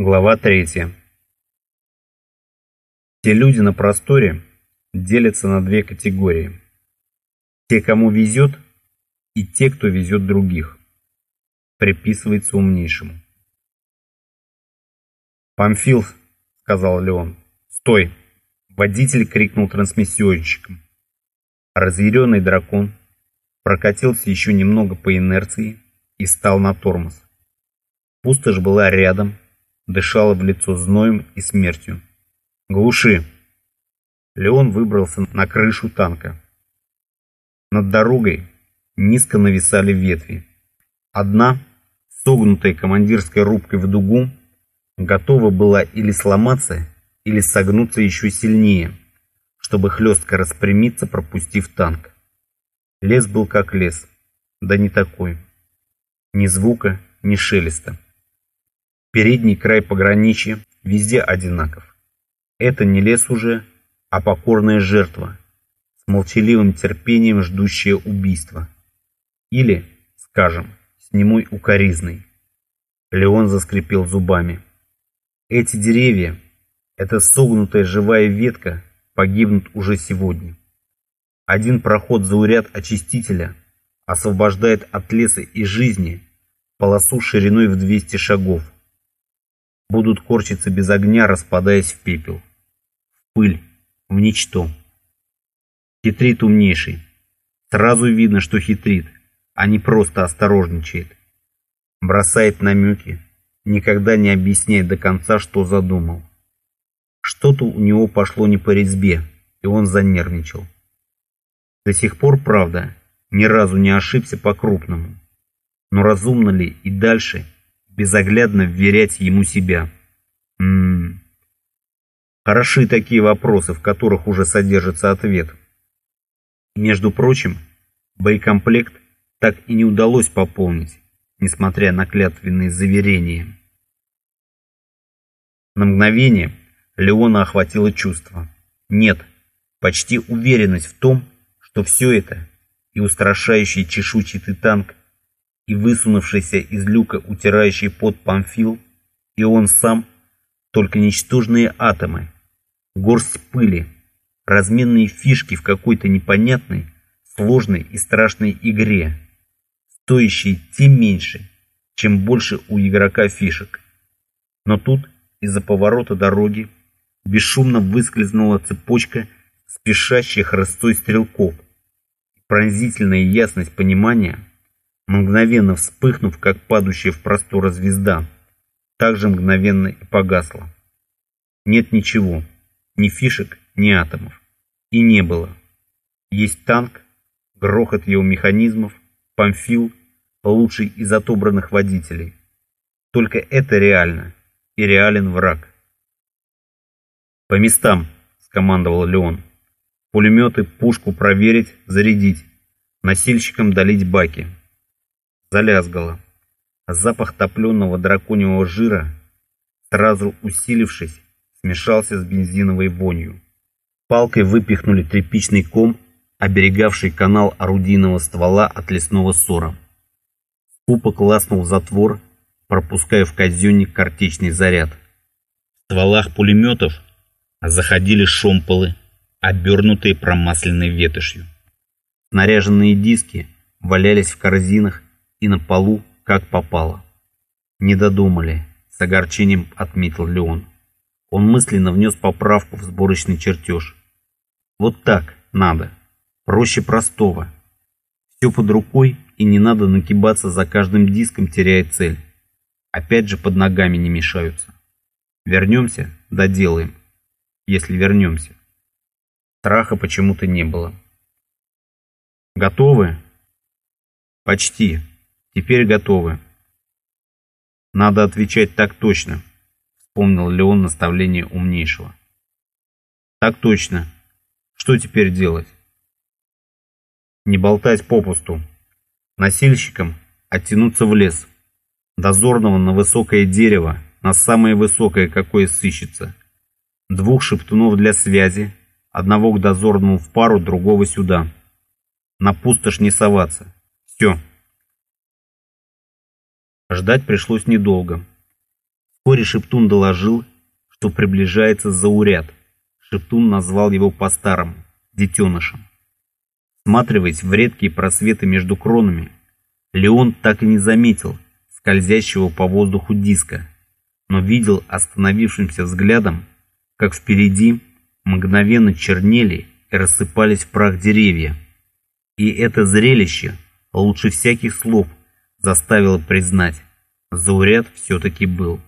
Глава третья. Те люди на просторе делятся на две категории. Те, кому везет, и те, кто везет других. Приписывается умнейшему. «Памфил», — сказал Леон, — «стой!» Водитель крикнул трансмиссионщиком. Разъяренный дракон прокатился еще немного по инерции и стал на тормоз. Пустошь была рядом, дышала в лицо зноем и смертью. «Глуши!» Леон выбрался на крышу танка. Над дорогой низко нависали ветви. Одна, согнутая командирской рубкой в дугу, готова была или сломаться, или согнуться еще сильнее, чтобы хлестко распрямиться, пропустив танк. Лес был как лес, да не такой. Ни звука, ни шелеста. Передний край пограничья везде одинаков. Это не лес уже, а покорная жертва, с молчаливым терпением ждущая убийства. Или, скажем, с немой укоризной. Леон заскрипел зубами. Эти деревья, эта согнутая живая ветка, погибнут уже сегодня. Один проход зауряд очистителя освобождает от леса и жизни полосу шириной в 200 шагов будут корчиться без огня, распадаясь в пепел, в пыль, в ничто. Хитрит умнейший. Сразу видно, что хитрит, а не просто осторожничает. Бросает намеки, никогда не объясняет до конца, что задумал. Что-то у него пошло не по резьбе, и он занервничал. До сих пор, правда, ни разу не ошибся по-крупному. Но разумно ли и дальше – безоглядно вверять ему себя. Ммм. Хороши такие вопросы, в которых уже содержится ответ. Между прочим, боекомплект так и не удалось пополнить, несмотря на клятвенные заверения. На мгновение Леона охватило чувство. Нет, почти уверенность в том, что все это, и устрашающий чешуйчатый танк, и высунувшийся из люка утирающий под Памфил, и он сам, только ничтожные атомы, горсть пыли, разменные фишки в какой-то непонятной, сложной и страшной игре, стоящей тем меньше, чем больше у игрока фишек. Но тут, из-за поворота дороги, бесшумно выскользнула цепочка спешащих рысцой стрелков. Пронзительная ясность понимания – мгновенно вспыхнув, как падающая в простор звезда, так же мгновенно и погасла. Нет ничего, ни фишек, ни атомов. И не было. Есть танк, грохот его механизмов, Памфил, лучший из отобранных водителей. Только это реально, и реален враг. «По местам!» — скомандовал Леон. «Пулеметы, пушку проверить, зарядить. Носильщикам долить баки залязгало. Запах топленого драконьего жира, сразу усилившись, смешался с бензиновой вонью. Палкой выпихнули тряпичный ком, оберегавший канал орудийного ствола от лесного ссора. Скупо класнул затвор, пропуская в казенник картечный заряд. В стволах пулеметов заходили шомполы, обернутые промасленной ветошью. Снаряженные диски валялись в корзинах и на полу, как попало. Не додумали, с огорчением отметил Леон. Он мысленно внес поправку в сборочный чертеж. Вот так надо, проще простого. Все под рукой и не надо накибаться за каждым диском, теряя цель. Опять же под ногами не мешаются. Вернемся, доделаем. Если вернемся. Страха почему-то не было. Готовы? Почти. Теперь готовы. Надо отвечать так точно, вспомнил Леон наставление умнейшего. Так точно. Что теперь делать? Не болтать попусту. Насильщикам оттянуться в лес. Дозорного на высокое дерево, на самое высокое, какое сыщется. Двух шептунов для связи, одного к дозорному в пару, другого сюда. На пустошь не соваться. Все. Ждать пришлось недолго. Вскоре Шептун доложил, что приближается зауряд. Шептун назвал его по-старому – детенышем. Всматриваясь в редкие просветы между кронами, Леон так и не заметил скользящего по воздуху диска, но видел остановившимся взглядом, как впереди мгновенно чернели и рассыпались в прах деревья. И это зрелище лучше всяких слов заставило признать, зауряд все-таки был.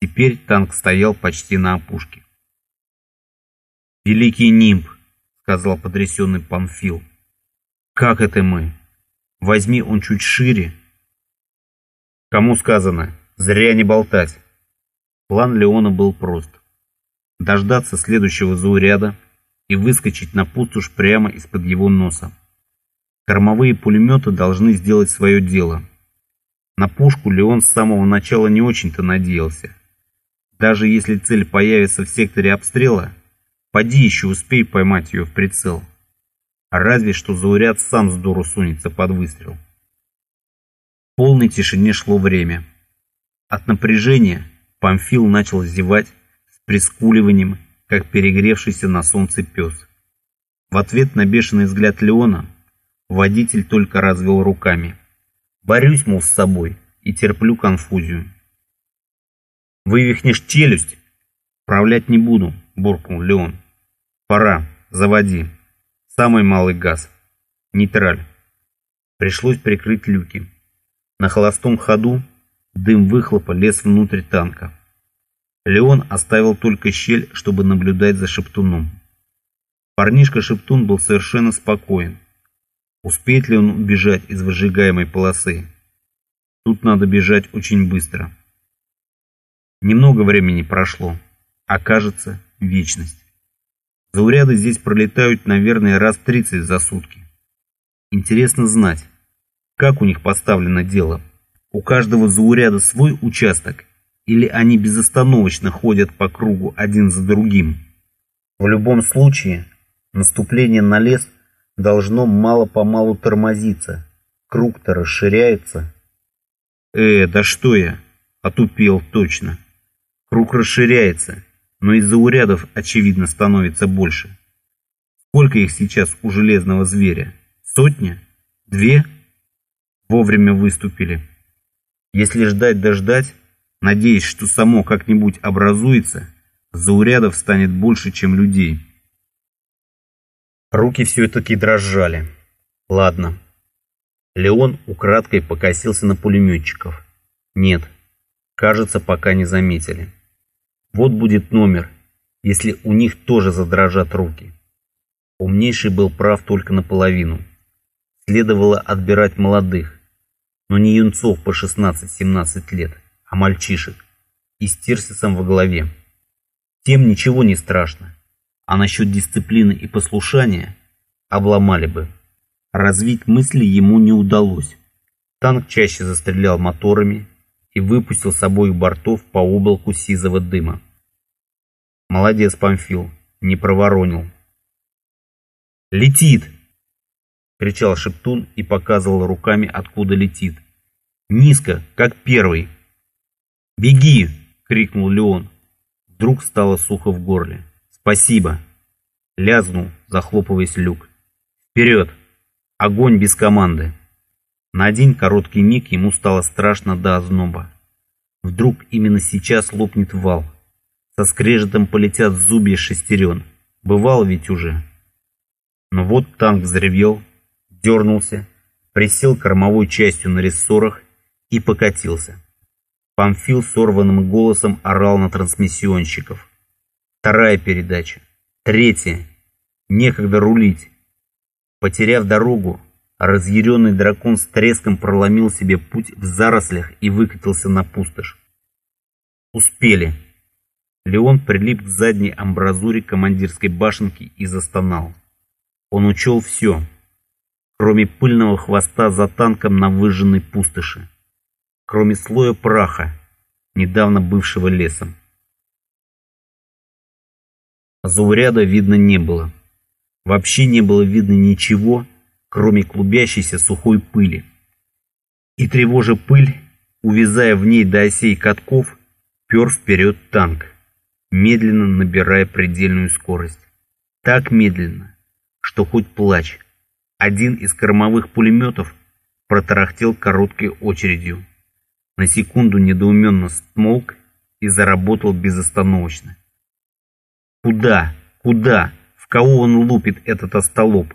Теперь танк стоял почти на опушке. «Великий нимб!» — сказал потрясенный Памфил. «Как это мы? Возьми он чуть шире». «Кому сказано? Зря не болтать!» План Леона был прост. Дождаться следующего зауряда и выскочить на пустошь прямо из-под его носа. Кормовые пулеметы должны сделать свое дело. На пушку Леон с самого начала не очень-то надеялся. Даже если цель появится в секторе обстрела, поди еще успей поймать ее в прицел. Разве что зауряд сам с дуру сунется под выстрел. В полной тишине шло время. От напряжения Памфил начал зевать с прискуливанием, как перегревшийся на солнце пес. В ответ на бешеный взгляд Леона водитель только развел руками. Борюсь, мол, с собой и терплю конфузию. Вывихнешь челюсть? Управлять не буду, буркнул Леон. Пора, заводи. Самый малый газ. Нейтраль. Пришлось прикрыть люки. На холостом ходу дым выхлопа лез внутрь танка. Леон оставил только щель, чтобы наблюдать за Шептуном. Парнишка-шептун был совершенно спокоен. Успеет ли он убежать из выжигаемой полосы? Тут надо бежать очень быстро. Немного времени прошло, а кажется, вечность. Зауряды здесь пролетают, наверное, раз 30 за сутки. Интересно знать, как у них поставлено дело. У каждого зауряда свой участок, или они безостановочно ходят по кругу один за другим. В любом случае, наступление на лес – должно мало-помалу тормозиться. Круг-то расширяется. Э, да что я? Отупел точно. Круг расширяется, но из-за урядов, очевидно, становится больше. Сколько их сейчас у железного зверя? Сотня? Две? Вовремя выступили. Если ждать да ждать, надеясь, что само как-нибудь образуется, заурядов станет больше, чем людей. Руки все-таки дрожали. Ладно. Леон украдкой покосился на пулеметчиков. Нет, кажется, пока не заметили. Вот будет номер, если у них тоже задрожат руки. Умнейший был прав только наполовину. Следовало отбирать молодых, но не юнцов по 16-17 лет, а мальчишек, и с Тирсисом во главе. Тем ничего не страшно а насчет дисциплины и послушания обломали бы. Развить мысли ему не удалось. Танк чаще застрелял моторами и выпустил с обоих бортов по облаку сизого дыма. Молодец, Памфил, не проворонил. «Летит!» — кричал Шептун и показывал руками, откуда летит. «Низко, как первый!» «Беги!» — крикнул Леон. Вдруг стало сухо в горле. «Спасибо!» Лязнул, захлопываясь люк. «Вперед! Огонь без команды!» На один короткий миг ему стало страшно до озноба. Вдруг именно сейчас лопнет вал. Со скрежетом полетят зубья шестерен. Бывало ведь уже. Но вот танк взревел, дернулся, присел кормовой частью на рессорах и покатился. Памфил сорванным голосом орал на трансмиссионщиков. Вторая передача. Третья. Некогда рулить. Потеряв дорогу, разъяренный дракон с треском проломил себе путь в зарослях и выкатился на пустошь. Успели. Леон прилип к задней амбразуре командирской башенки и застонал. Он учел все, кроме пыльного хвоста за танком на выжженной пустоши, кроме слоя праха, недавно бывшего лесом. Зауряда видно не было. Вообще не было видно ничего, кроме клубящейся сухой пыли. И тревожа пыль, увязая в ней до осей катков, Пер вперед танк, медленно набирая предельную скорость. Так медленно, что хоть плачь. Один из кормовых пулеметов протарахтел короткой очередью. На секунду недоуменно смолк и заработал безостановочно. Куда? Куда? В кого он лупит этот остолоп?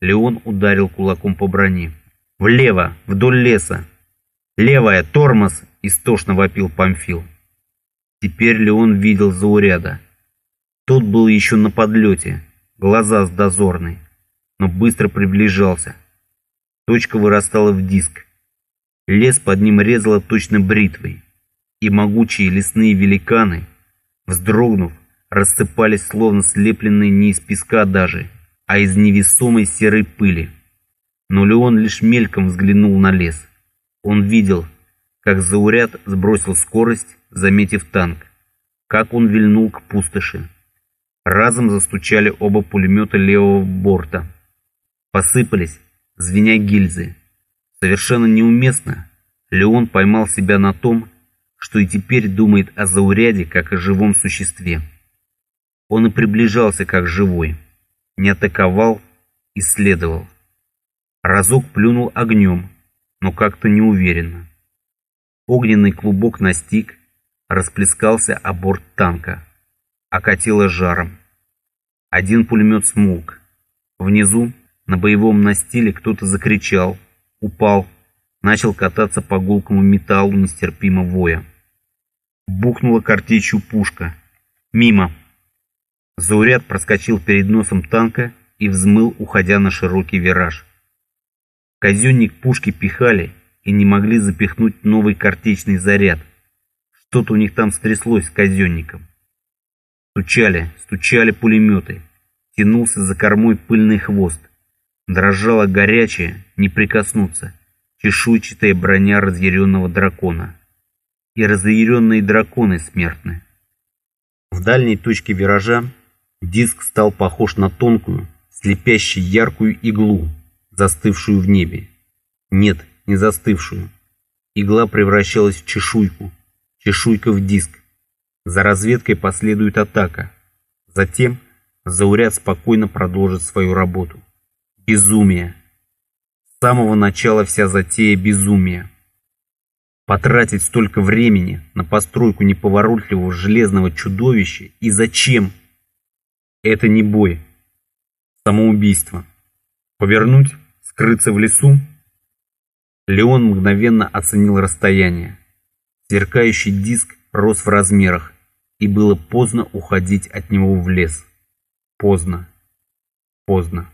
Леон ударил кулаком по броне. Влево, вдоль леса. Левая, тормоз, истошно вопил Памфил. Теперь Леон видел зауряда. Тот был еще на подлете, глаза с дозорной, но быстро приближался. Точка вырастала в диск. Лес под ним резало точно бритвой, и могучие лесные великаны, вздрогнув, рассыпались словно слепленные не из песка даже, а из невесомой серой пыли. Но Леон лишь мельком взглянул на лес. Он видел, как зауряд сбросил скорость, заметив танк, как он вильнул к пустоши. Разом застучали оба пулемета левого борта. Посыпались, звеня гильзы. Совершенно неуместно Леон поймал себя на том, что и теперь думает о зауряде как о живом существе. Он и приближался как живой, не атаковал, исследовал. Разок плюнул огнем, но как-то неуверенно. Огненный клубок настиг, расплескался о борт танка, окатило жаром. Один пулемет смолк. Внизу, на боевом настиле, кто-то закричал, упал, начал кататься по гулкому металлу нестерпимо воя. Бухнула картечью пушка. Мимо. Зауряд проскочил перед носом танка и взмыл, уходя на широкий вираж. Казенник пушки пихали и не могли запихнуть новый картечный заряд. Что-то у них там стряслось с казенником. Стучали, стучали пулеметы. Тянулся за кормой пыльный хвост. Дрожала горячая, не прикоснуться, чешуйчатая броня разъяренного дракона. И разъяренные драконы смертны. В дальней точке виража Диск стал похож на тонкую, слепящую яркую иглу, застывшую в небе. Нет, не застывшую. Игла превращалась в чешуйку, чешуйка в диск. За разведкой последует атака. Затем зауряд спокойно продолжит свою работу. Безумие. С самого начала вся затея безумия. Потратить столько времени на постройку неповоротливого железного чудовища и зачем? Это не бой. Самоубийство. Повернуть, скрыться в лесу? Леон мгновенно оценил расстояние. Сверкающий диск рос в размерах, и было поздно уходить от него в лес. Поздно. Поздно.